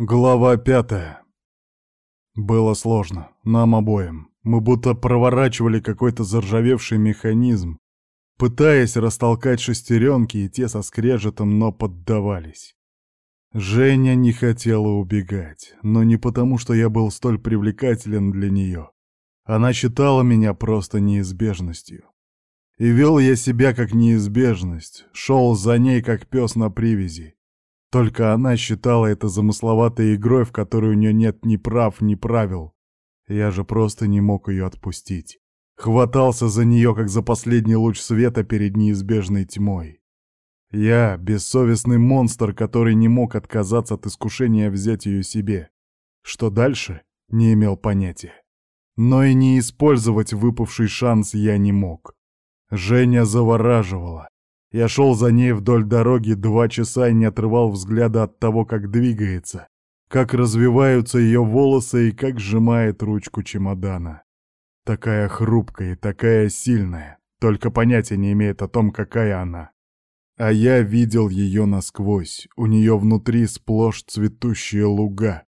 Глава пятая. Было сложно, нам обоим. Мы будто проворачивали какой-то заржавевший механизм, пытаясь растолкать шестеренки, и те со скрежетом, но поддавались. Женя не хотела убегать, но не потому, что я был столь привлекателен для нее. Она считала меня просто неизбежностью. И вел я себя как неизбежность, шел за ней как пес на привязи. Только она считала это замысловатой игрой, в которой у нее нет ни прав, ни правил. Я же просто не мог ее отпустить. Хватался за нее, как за последний луч света перед неизбежной тьмой. Я — бессовестный монстр, который не мог отказаться от искушения взять ее себе. Что дальше? Не имел понятия. Но и не использовать выпавший шанс я не мог. Женя завораживала. Я шел за ней вдоль дороги два часа и не отрывал взгляда от того, как двигается, как развиваются ее волосы и как сжимает ручку чемодана. Такая хрупкая и такая сильная, только понятия не имеет о том, какая она. А я видел ее насквозь, у нее внутри сплошь цветущие луга,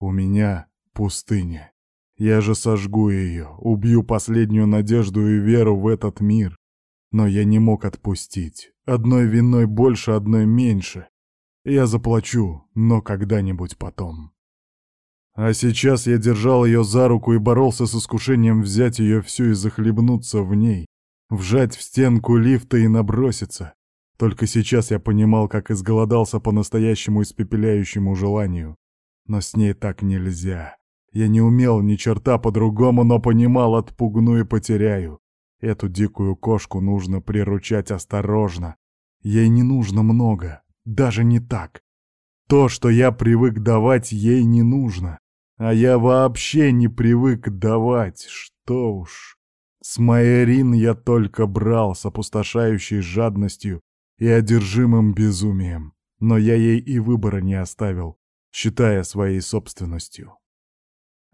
у меня пустыня. Я же сожгу ее, убью последнюю надежду и веру в этот мир, но я не мог отпустить. Одной виной больше, одной меньше. Я заплачу, но когда-нибудь потом. А сейчас я держал ее за руку и боролся с искушением взять ее всю и захлебнуться в ней, вжать в стенку лифта и наброситься. Только сейчас я понимал, как изголодался по настоящему испепеляющему желанию. Но с ней так нельзя. Я не умел ни черта по-другому, но понимал, отпугну и потеряю. Эту дикую кошку нужно приручать осторожно. Ей не нужно много, даже не так. То, что я привык давать, ей не нужно. А я вообще не привык давать, что уж. С Майерин я только брал с опустошающей жадностью и одержимым безумием, но я ей и выбора не оставил, считая своей собственностью.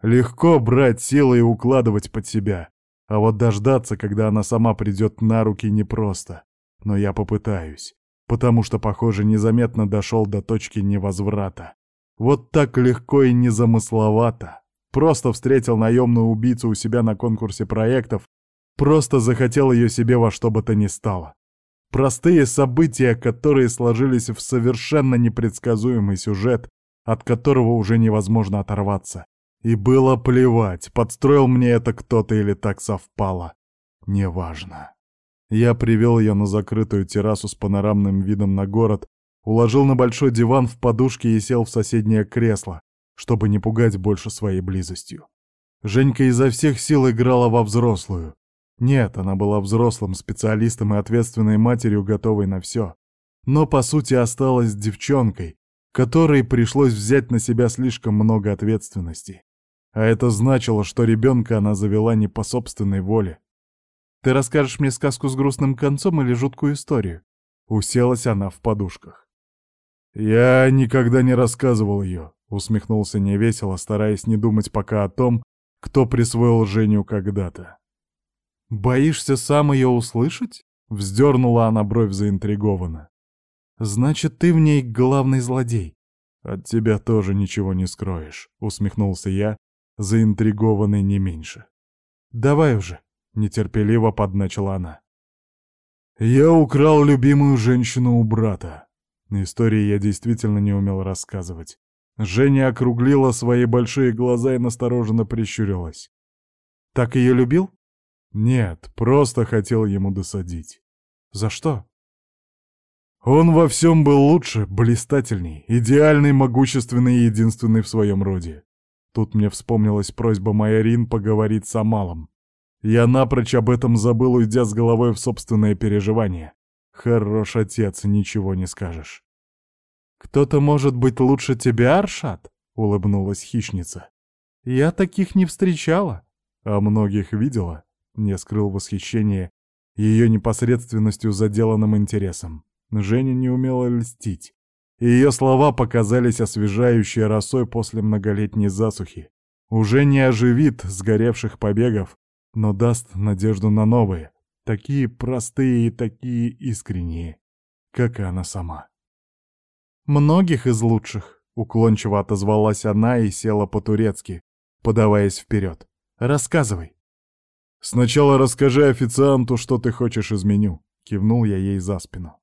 Легко брать силы и укладывать под себя, а вот дождаться, когда она сама придет на руки, непросто. Но я попытаюсь, потому что, похоже, незаметно дошел до точки невозврата. Вот так легко и незамысловато. Просто встретил наемную убийцу у себя на конкурсе проектов, просто захотел ее себе во что бы то ни стало. Простые события, которые сложились в совершенно непредсказуемый сюжет, от которого уже невозможно оторваться. И было плевать, подстроил мне это кто-то или так совпало. Неважно. Я привел ее на закрытую террасу с панорамным видом на город, уложил на большой диван в подушке и сел в соседнее кресло, чтобы не пугать больше своей близостью. Женька изо всех сил играла во взрослую. Нет, она была взрослым специалистом и ответственной матерью, готовой на все. Но, по сути, осталась девчонкой, которой пришлось взять на себя слишком много ответственности. А это значило, что ребенка она завела не по собственной воле. «Ты расскажешь мне сказку с грустным концом или жуткую историю?» Уселась она в подушках. «Я никогда не рассказывал ее», — усмехнулся невесело, стараясь не думать пока о том, кто присвоил Женю когда-то. «Боишься сам ее услышать?» — вздернула она бровь заинтригованно. «Значит, ты в ней главный злодей». «От тебя тоже ничего не скроешь», — усмехнулся я, заинтригованный не меньше. «Давай уже», — нетерпеливо подначила она. «Я украл любимую женщину у брата». Истории я действительно не умел рассказывать. Женя округлила свои большие глаза и настороженно прищурилась. «Так ее любил?» «Нет, просто хотел ему досадить». «За что?» Он во всем был лучше, блистательней, идеальный, могущественный и единственный в своем роде. Тут мне вспомнилась просьба Майорин поговорить с Амалом. Я напрочь об этом забыл, уйдя с головой в собственное переживание. Хорош отец, ничего не скажешь. «Кто-то может быть лучше тебя, Аршат?» — улыбнулась хищница. «Я таких не встречала». «А многих видела?» — не скрыл восхищение ее непосредственностью заделанным интересом. Женя не умела льстить ее слова показались освежающей росой после многолетней засухи. Уже не оживит сгоревших побегов, но даст надежду на новые, такие простые и такие искренние, как и она сама. «Многих из лучших», — уклончиво отозвалась она и села по-турецки, подаваясь вперед. «Рассказывай». «Сначала расскажи официанту, что ты хочешь из меню», — кивнул я ей за спину.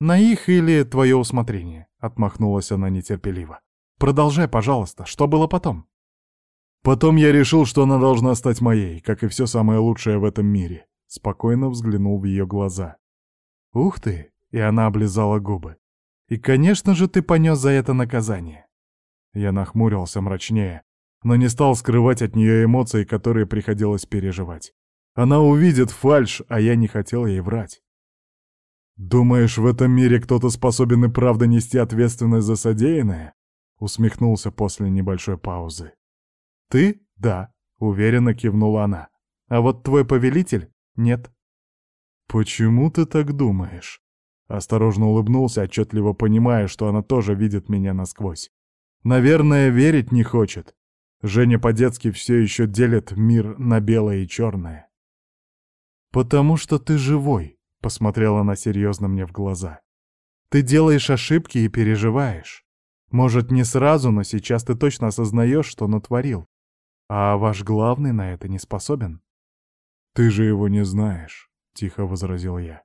«На их или твое усмотрение», — отмахнулась она нетерпеливо. «Продолжай, пожалуйста, что было потом?» «Потом я решил, что она должна стать моей, как и все самое лучшее в этом мире», — спокойно взглянул в ее глаза. «Ух ты!» — и она облизала губы. «И, конечно же, ты понес за это наказание». Я нахмурился мрачнее, но не стал скрывать от нее эмоции, которые приходилось переживать. Она увидит фальшь, а я не хотел ей врать. «Думаешь, в этом мире кто-то способен и правда нести ответственность за содеянное?» — усмехнулся после небольшой паузы. «Ты — да», — уверенно кивнула она. «А вот твой повелитель — нет». «Почему ты так думаешь?» Осторожно улыбнулся, отчетливо понимая, что она тоже видит меня насквозь. «Наверное, верить не хочет. Женя по-детски все еще делит мир на белое и черное. «Потому что ты живой», — посмотрела она серьезно мне в глаза. «Ты делаешь ошибки и переживаешь. Может, не сразу, но сейчас ты точно осознаешь, что натворил. А ваш главный на это не способен». «Ты же его не знаешь», — тихо возразил я.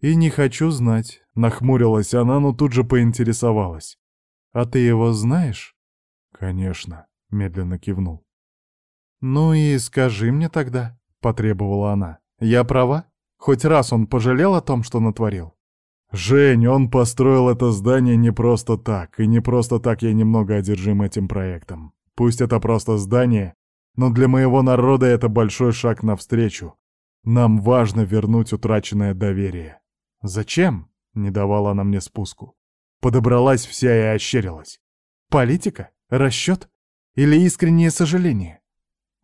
«И не хочу знать», — нахмурилась она, но тут же поинтересовалась. «А ты его знаешь?» «Конечно», — медленно кивнул. «Ну и скажи мне тогда», — потребовала она. «Я права? Хоть раз он пожалел о том, что натворил?» «Жень, он построил это здание не просто так, и не просто так я немного одержим этим проектом. Пусть это просто здание, но для моего народа это большой шаг навстречу. Нам важно вернуть утраченное доверие». «Зачем?» — не давала она мне спуску. Подобралась вся и ощерилась. «Политика? Расчет? Или искреннее сожаление?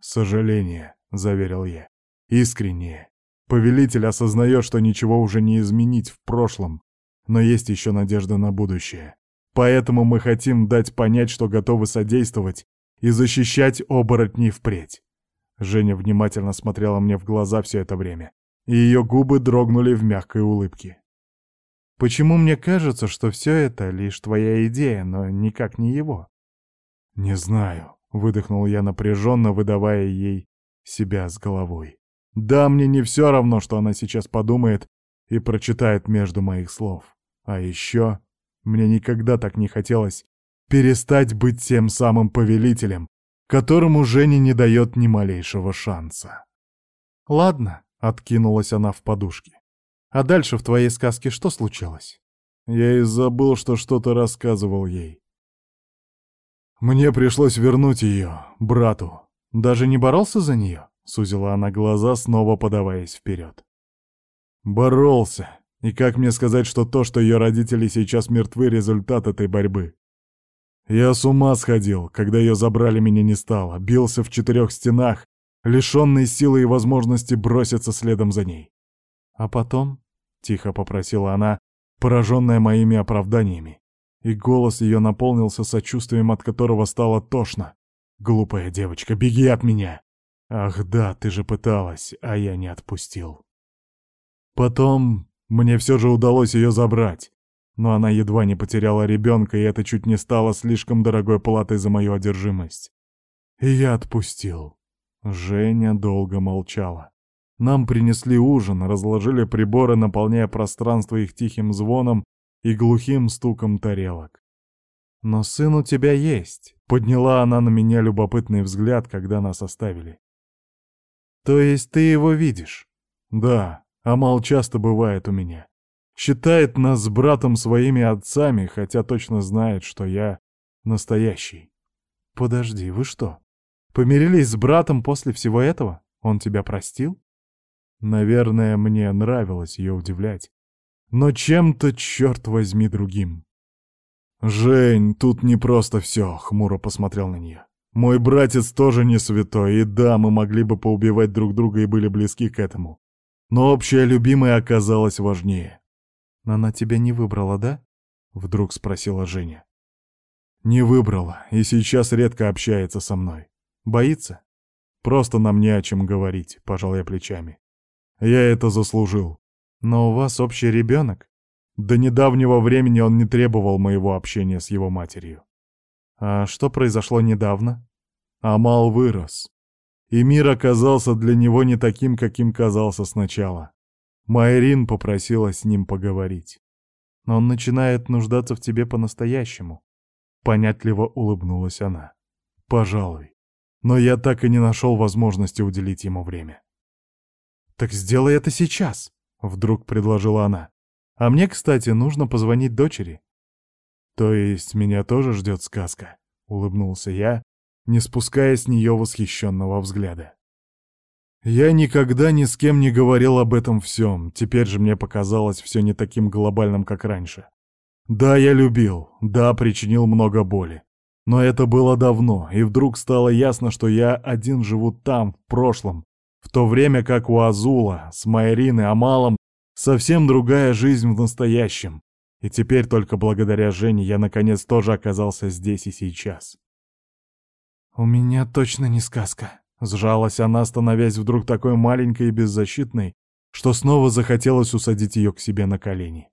Сожаление, заверил я. Искреннее. Повелитель осознает, что ничего уже не изменить в прошлом, но есть еще надежда на будущее. Поэтому мы хотим дать понять, что готовы содействовать и защищать оборотней впредь. Женя внимательно смотрела мне в глаза все это время, и ее губы дрогнули в мягкой улыбке. «Почему мне кажется, что все это лишь твоя идея, но никак не его?» «Не знаю», — выдохнул я напряженно, выдавая ей себя с головой. «Да, мне не все равно, что она сейчас подумает и прочитает между моих слов. А еще мне никогда так не хотелось перестать быть тем самым повелителем, которому Женя не дает ни малейшего шанса». «Ладно», — откинулась она в подушке. «А дальше в твоей сказке что случилось?» Я и забыл, что что-то рассказывал ей. Мне пришлось вернуть ее, брату. Даже не боролся за нее? Сузила она глаза, снова подаваясь вперед. Боролся. И как мне сказать, что то, что ее родители сейчас мертвы, результат этой борьбы? Я с ума сходил, когда ее забрали, меня не стало. Бился в четырех стенах, лишенный силы и возможности броситься следом за ней. А потом, — тихо попросила она, пораженная моими оправданиями, и голос ее наполнился сочувствием, от которого стало тошно. «Глупая девочка, беги от меня!» «Ах да, ты же пыталась, а я не отпустил». Потом мне все же удалось ее забрать, но она едва не потеряла ребенка, и это чуть не стало слишком дорогой платой за мою одержимость. И я отпустил. Женя долго молчала. Нам принесли ужин, разложили приборы, наполняя пространство их тихим звоном и глухим стуком тарелок. «Но сын у тебя есть», — подняла она на меня любопытный взгляд, когда нас оставили. «То есть ты его видишь?» «Да, Амал часто бывает у меня. Считает нас с братом своими отцами, хотя точно знает, что я настоящий». «Подожди, вы что, помирились с братом после всего этого? Он тебя простил?» Наверное, мне нравилось ее удивлять но чем-то, черт возьми, другим. «Жень, тут не просто все», — хмуро посмотрел на нее. «Мой братец тоже не святой, и да, мы могли бы поубивать друг друга и были близки к этому. Но общая любимая оказалась важнее». «Она тебя не выбрала, да?» — вдруг спросила Женя. «Не выбрала, и сейчас редко общается со мной. Боится?» «Просто нам не о чем говорить», — пожал я плечами. «Я это заслужил. Но у вас общий ребенок. До недавнего времени он не требовал моего общения с его матерью. А что произошло недавно? Амал вырос. И мир оказался для него не таким, каким казался сначала. Майрин попросила с ним поговорить. Но он начинает нуждаться в тебе по-настоящему. Понятливо улыбнулась она. Пожалуй. Но я так и не нашел возможности уделить ему время. «Так сделай это сейчас», — вдруг предложила она. «А мне, кстати, нужно позвонить дочери». «То есть меня тоже ждет сказка?» — улыбнулся я, не спуская с нее восхищенного взгляда. Я никогда ни с кем не говорил об этом всем, теперь же мне показалось все не таким глобальным, как раньше. Да, я любил, да, причинил много боли. Но это было давно, и вдруг стало ясно, что я один живу там, в прошлом, в то время как у Азула, с Майрин и Амалом совсем другая жизнь в настоящем. И теперь только благодаря Жене я наконец тоже оказался здесь и сейчас. «У меня точно не сказка», — сжалась она, становясь вдруг такой маленькой и беззащитной, что снова захотелось усадить ее к себе на колени.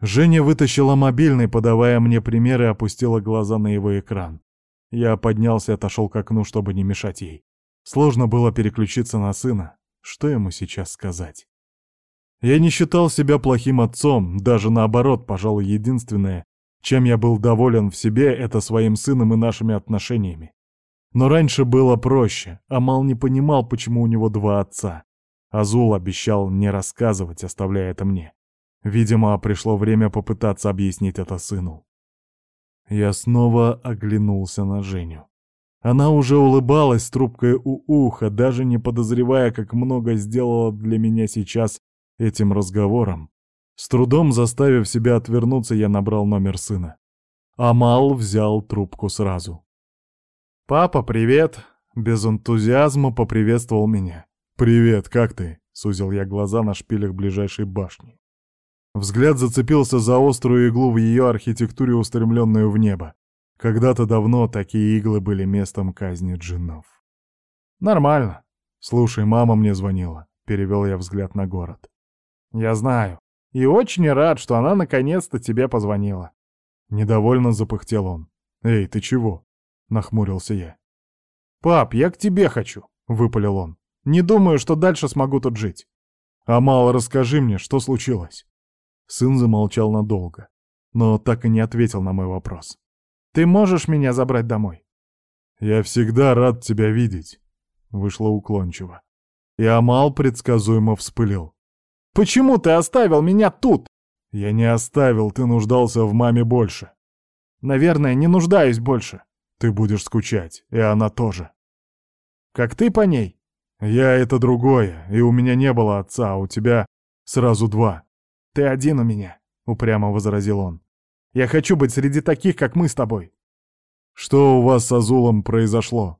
Женя вытащила мобильный, подавая мне пример, и опустила глаза на его экран. Я поднялся и отошел к окну, чтобы не мешать ей. Сложно было переключиться на сына. Что ему сейчас сказать? Я не считал себя плохим отцом, даже наоборот, пожалуй, единственное, чем я был доволен в себе, это своим сыном и нашими отношениями. Но раньше было проще, Амал не понимал, почему у него два отца. Азул обещал не рассказывать, оставляя это мне. Видимо, пришло время попытаться объяснить это сыну. Я снова оглянулся на Женю. Она уже улыбалась трубкой у уха, даже не подозревая, как много сделала для меня сейчас этим разговором. С трудом заставив себя отвернуться, я набрал номер сына. Амал взял трубку сразу. «Папа, привет!» — без энтузиазма поприветствовал меня. «Привет, как ты?» — сузил я глаза на шпилях ближайшей башни. Взгляд зацепился за острую иглу в ее архитектуре, устремленную в небо. Когда-то давно такие иглы были местом казни джиннов. «Нормально. Слушай, мама мне звонила», — перевел я взгляд на город. «Я знаю. И очень рад, что она наконец-то тебе позвонила». Недовольно запыхтел он. «Эй, ты чего?» Нахмурился я. «Пап, я к тебе хочу», — выпалил он. «Не думаю, что дальше смогу тут жить». «Амал, расскажи мне, что случилось?» Сын замолчал надолго, но так и не ответил на мой вопрос. «Ты можешь меня забрать домой?» «Я всегда рад тебя видеть», — вышло уклончиво. И Амал предсказуемо вспылил. «Почему ты оставил меня тут?» «Я не оставил, ты нуждался в маме больше». «Наверное, не нуждаюсь больше», ты будешь скучать, и она тоже. Как ты по ней? Я — это другое, и у меня не было отца, а у тебя сразу два. Ты один у меня, — упрямо возразил он. Я хочу быть среди таких, как мы с тобой. Что у вас с Азулом произошло?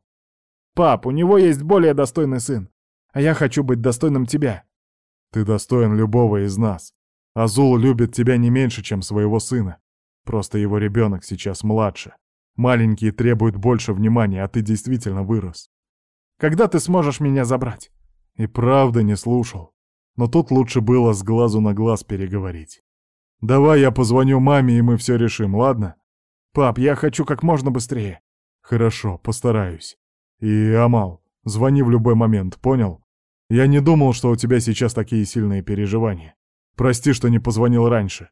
Пап, у него есть более достойный сын, а я хочу быть достойным тебя. Ты достоин любого из нас. Азул любит тебя не меньше, чем своего сына. Просто его ребенок сейчас младше. Маленькие требуют больше внимания, а ты действительно вырос. Когда ты сможешь меня забрать? И правда не слушал. Но тут лучше было с глазу на глаз переговорить. Давай я позвоню маме, и мы все решим, ладно? Пап, я хочу как можно быстрее. Хорошо, постараюсь. И, Амал, звони в любой момент, понял? Я не думал, что у тебя сейчас такие сильные переживания. Прости, что не позвонил раньше.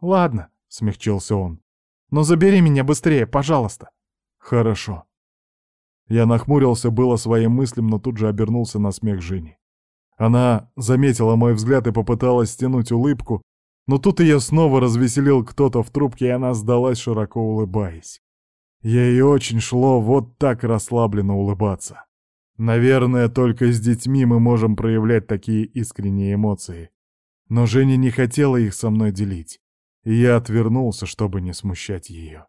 Ладно, смягчился он. Но забери меня быстрее, пожалуйста. Хорошо. Я нахмурился было своим мыслям, но тут же обернулся на смех Жени. Она заметила мой взгляд и попыталась стянуть улыбку, но тут ее снова развеселил кто-то в трубке, и она сдалась, широко улыбаясь. Ей очень шло вот так расслабленно улыбаться. Наверное, только с детьми мы можем проявлять такие искренние эмоции. Но Женя не хотела их со мной делить я отвернулся, чтобы не смущать ее.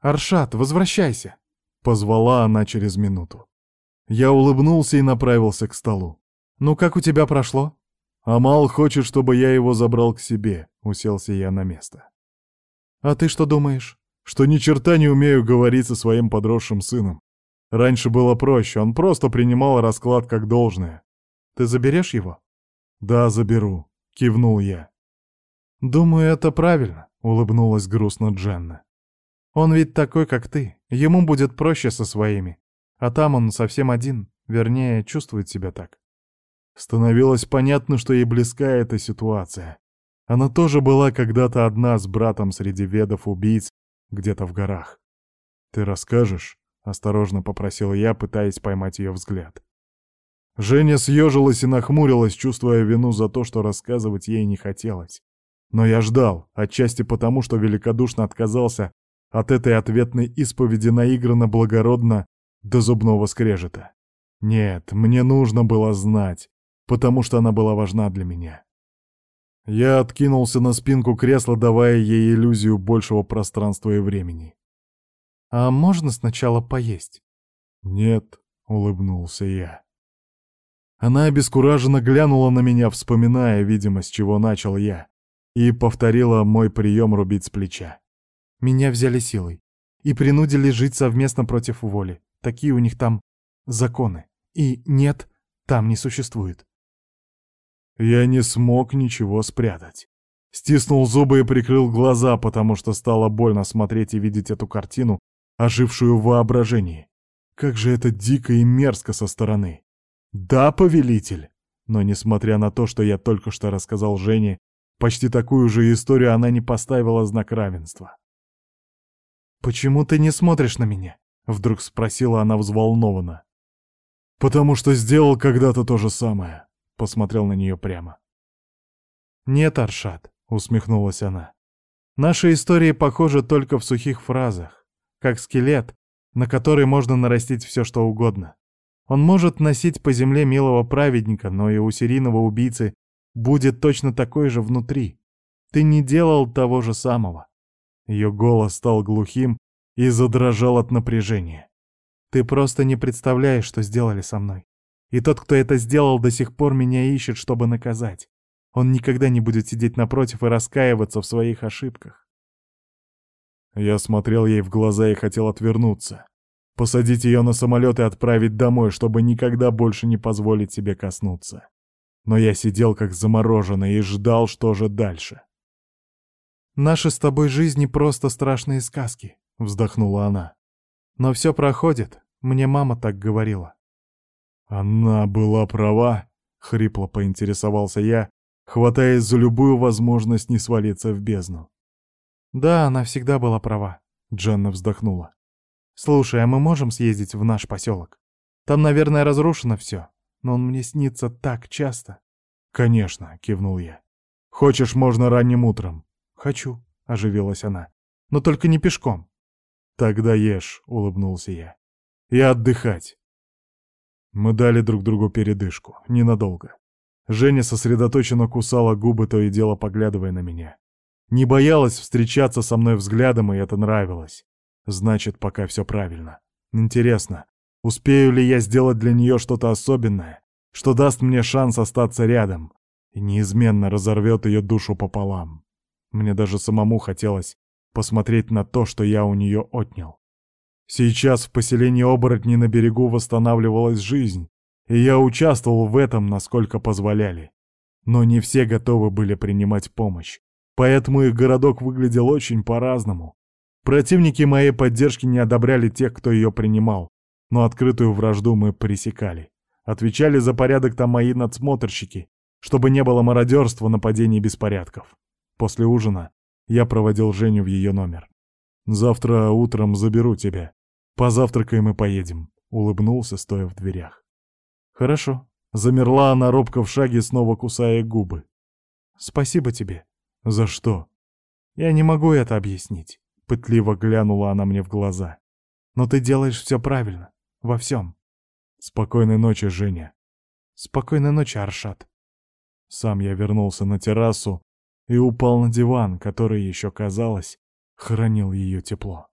«Аршат, возвращайся!» — позвала она через минуту. Я улыбнулся и направился к столу. «Ну как у тебя прошло?» «Амал хочет, чтобы я его забрал к себе», — уселся я на место. «А ты что думаешь?» «Что ни черта не умею говорить со своим подросшим сыном. Раньше было проще, он просто принимал расклад как должное. Ты заберешь его?» «Да, заберу», — кивнул я. «Думаю, это правильно», — улыбнулась грустно Дженна. «Он ведь такой, как ты. Ему будет проще со своими. А там он совсем один, вернее, чувствует себя так». Становилось понятно, что ей близка эта ситуация. Она тоже была когда-то одна с братом среди ведов-убийц где-то в горах. «Ты расскажешь?» — осторожно попросил я, пытаясь поймать ее взгляд. Женя съежилась и нахмурилась, чувствуя вину за то, что рассказывать ей не хотелось. Но я ждал, отчасти потому, что великодушно отказался от этой ответной исповеди наигранно благородно до зубного скрежета. Нет, мне нужно было знать, потому что она была важна для меня. Я откинулся на спинку кресла, давая ей иллюзию большего пространства и времени. «А можно сначала поесть?» «Нет», — улыбнулся я. Она обескураженно глянула на меня, вспоминая, видимо, с чего начал я, и повторила мой прием рубить с плеча. «Меня взяли силой и принудили жить совместно против воли. Такие у них там законы. И нет, там не существует. Я не смог ничего спрятать. Стиснул зубы и прикрыл глаза, потому что стало больно смотреть и видеть эту картину, ожившую в воображении. Как же это дико и мерзко со стороны. Да, повелитель. Но несмотря на то, что я только что рассказал Жене, почти такую же историю она не поставила знак равенства. «Почему ты не смотришь на меня?» — вдруг спросила она взволнованно. «Потому что сделал когда-то то же самое посмотрел на нее прямо. «Нет, Аршат», — усмехнулась она. «Наши истории похожи только в сухих фразах, как скелет, на который можно нарастить все, что угодно. Он может носить по земле милого праведника, но и у серийного убийцы будет точно такой же внутри. Ты не делал того же самого». Ее голос стал глухим и задрожал от напряжения. «Ты просто не представляешь, что сделали со мной. И тот, кто это сделал, до сих пор меня ищет, чтобы наказать. Он никогда не будет сидеть напротив и раскаиваться в своих ошибках. Я смотрел ей в глаза и хотел отвернуться. Посадить ее на самолет и отправить домой, чтобы никогда больше не позволить себе коснуться. Но я сидел как замороженный и ждал, что же дальше. «Наши с тобой жизни просто страшные сказки», — вздохнула она. «Но все проходит, мне мама так говорила. «Она была права», — хрипло поинтересовался я, хватаясь за любую возможность не свалиться в бездну. «Да, она всегда была права», — Дженна вздохнула. «Слушай, а мы можем съездить в наш поселок? Там, наверное, разрушено все, но он мне снится так часто». «Конечно», — кивнул я. «Хочешь, можно ранним утром?» «Хочу», — оживилась она. «Но только не пешком». «Тогда ешь», — улыбнулся я. «И отдыхать. Мы дали друг другу передышку, ненадолго. Женя сосредоточенно кусала губы, то и дело поглядывая на меня. Не боялась встречаться со мной взглядом, и это нравилось. Значит, пока все правильно. Интересно, успею ли я сделать для нее что-то особенное, что даст мне шанс остаться рядом и неизменно разорвет ее душу пополам. Мне даже самому хотелось посмотреть на то, что я у нее отнял. Сейчас в поселении оборотней на берегу восстанавливалась жизнь, и я участвовал в этом, насколько позволяли. Но не все готовы были принимать помощь, поэтому их городок выглядел очень по-разному. Противники моей поддержки не одобряли тех, кто ее принимал, но открытую вражду мы пресекали. Отвечали за порядок там мои надсмотрщики, чтобы не было мародерства, нападений и беспорядков. После ужина я проводил Женю в ее номер. «Завтра утром заберу тебя. Позавтракаем и поедем», — улыбнулся, стоя в дверях. «Хорошо». Замерла она робко в шаге, снова кусая губы. «Спасибо тебе». «За что?» «Я не могу это объяснить», — пытливо глянула она мне в глаза. «Но ты делаешь все правильно. Во всем». «Спокойной ночи, Женя». «Спокойной ночи, Аршат». Сам я вернулся на террасу и упал на диван, который еще, казалось, хранил ее тепло.